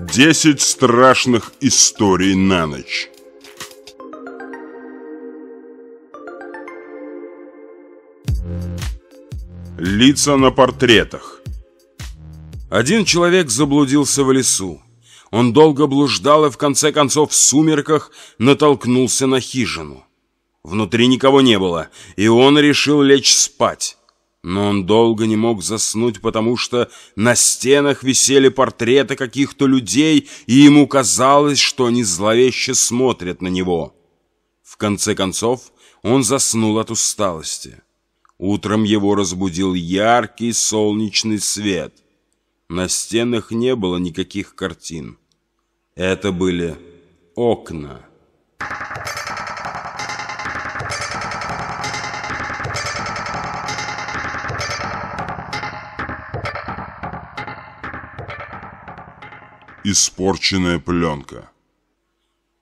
Десять страшных историй на ночь. Лица на портретах. Один человек заблудился в лесу. Он долго блуждал и в конце концов в сумерках натолкнулся на хижину. Внутри никого не было, и он решил лечь спать. Но он долго не мог заснуть, потому что на стенах висели портреты каких-то людей, и ему казалось, что они зловеще смотрят на него. В конце концов, он заснул от усталости. Утром его разбудил яркий солнечный свет. На стенах не было никаких картин. Это были окна. Испорченная пленка.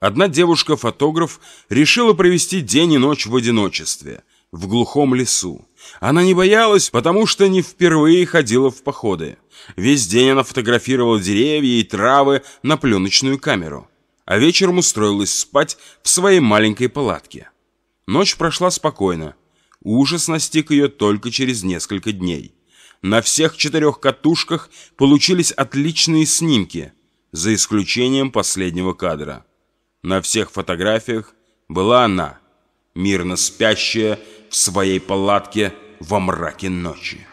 Одна девушка-фотограф решила провести день и ночь в одиночестве, в глухом лесу. Она не боялась, потому что не впервые ходила в походы. Весь день она фотографировала деревья и травы на пленочную камеру, а вечером устроилась спать в своей маленькой палатке. Ночь прошла спокойно. Ужас настиг ее только через несколько дней. На всех четырех катушках получились отличные снимки, за исключением последнего кадра. На всех фотографиях была она, мирно спящая в своей палатке во мраке ночи.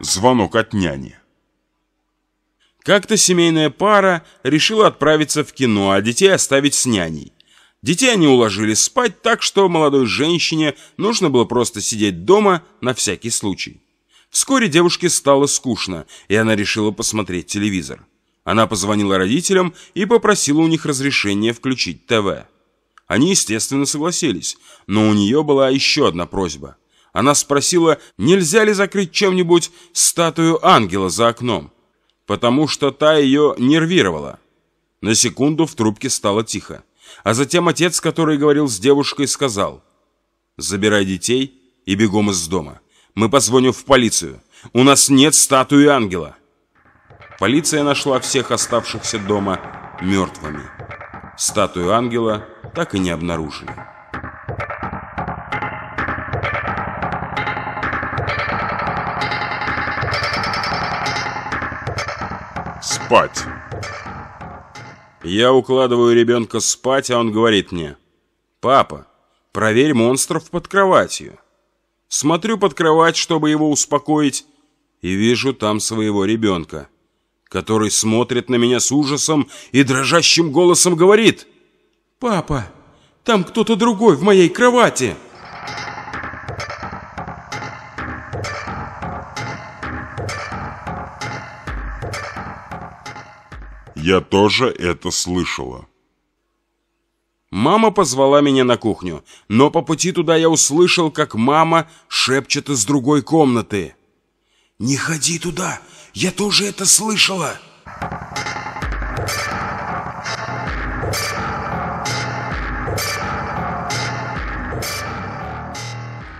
Звонок от няни. Как-то семейная пара решила отправиться в кино, а детей оставить с няней. Детей они уложили спать так, что молодой женщине нужно было просто сидеть дома на всякий случай. Вскоре девушке стало скучно, и она решила посмотреть телевизор. Она позвонила родителям и попросила у них разрешения включить ТВ. Они, естественно, согласились, но у нее была еще одна просьба. Она спросила, нельзя ли закрыть чем-нибудь статую ангела за окном, потому что та ее нервировала. На секунду в трубке стало тихо. А затем отец, который говорил с девушкой, сказал «Забирай детей и бегом из дома. Мы позвоним в полицию. У нас нет статуи ангела». Полиция нашла всех оставшихся дома мертвыми. Статую ангела так и не обнаружили. Спать. Я укладываю ребенка спать, а он говорит мне, «Папа, проверь монстров под кроватью». Смотрю под кровать, чтобы его успокоить, и вижу там своего ребенка, который смотрит на меня с ужасом и дрожащим голосом говорит, «Папа, там кто-то другой в моей кровати». Я тоже это слышала. Мама позвала меня на кухню, но по пути туда я услышал, как мама шепчет из другой комнаты. «Не ходи туда, я тоже это слышала!»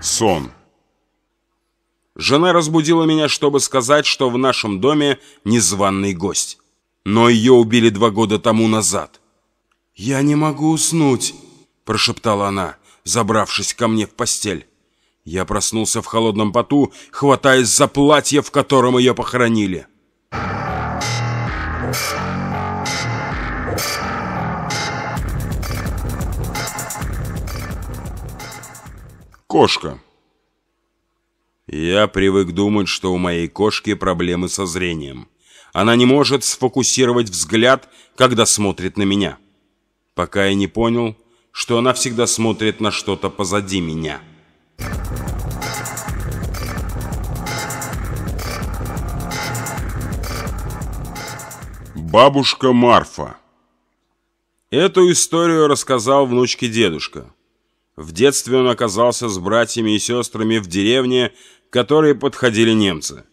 Сон. Жена разбудила меня, чтобы сказать, что в нашем доме незваный гость но ее убили два года тому назад. «Я не могу уснуть», – прошептала она, забравшись ко мне в постель. Я проснулся в холодном поту, хватаясь за платье, в котором ее похоронили. Кошка. Я привык думать, что у моей кошки проблемы со зрением. Она не может сфокусировать взгляд, когда смотрит на меня. Пока я не понял, что она всегда смотрит на что-то позади меня. Бабушка Марфа Эту историю рассказал внучке дедушка. В детстве он оказался с братьями и сестрами в деревне, к которой подходили немцы.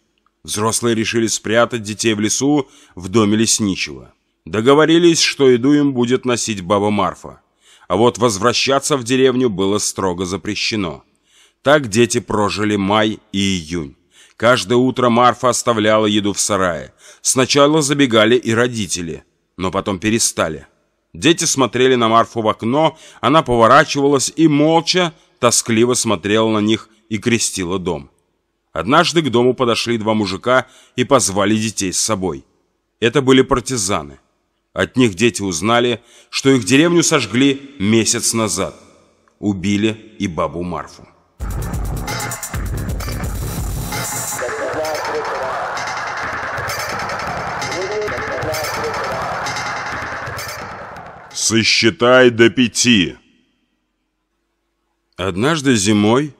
Взрослые решили спрятать детей в лесу в доме лесничего. Договорились, что еду им будет носить баба Марфа. А вот возвращаться в деревню было строго запрещено. Так дети прожили май и июнь. Каждое утро Марфа оставляла еду в сарае. Сначала забегали и родители, но потом перестали. Дети смотрели на Марфу в окно, она поворачивалась и молча, тоскливо смотрела на них и крестила дом. Однажды к дому подошли два мужика и позвали детей с собой. Это были партизаны. От них дети узнали, что их деревню сожгли месяц назад. Убили и бабу Марфу. Сосчитай до пяти. Однажды зимой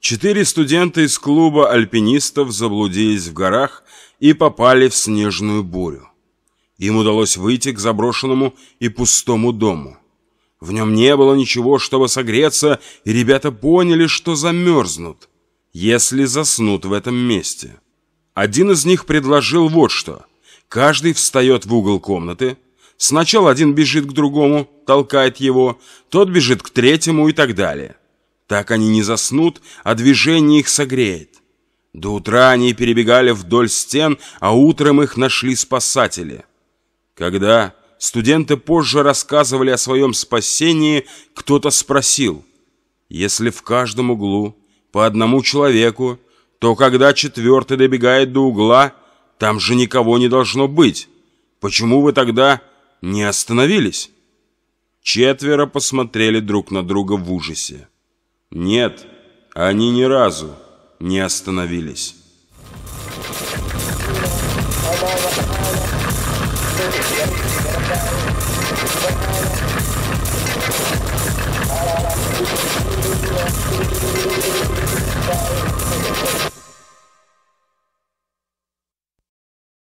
четыре студента из клуба альпинистов заблудились в горах и попали в снежную бурю. Им удалось выйти к заброшенному и пустому дому. В нем не было ничего, чтобы согреться, и ребята поняли, что замерзнут, если заснут в этом месте. Один из них предложил вот что. Каждый встает в угол комнаты, Сначала один бежит к другому, толкает его, тот бежит к третьему и так далее. Так они не заснут, а движение их согреет. До утра они перебегали вдоль стен, а утром их нашли спасатели. Когда студенты позже рассказывали о своем спасении, кто-то спросил, если в каждом углу по одному человеку, то когда четвертый добегает до угла, там же никого не должно быть. Почему вы тогда не остановились? Четверо посмотрели друг на друга в ужасе. Нет, они ни разу не остановились.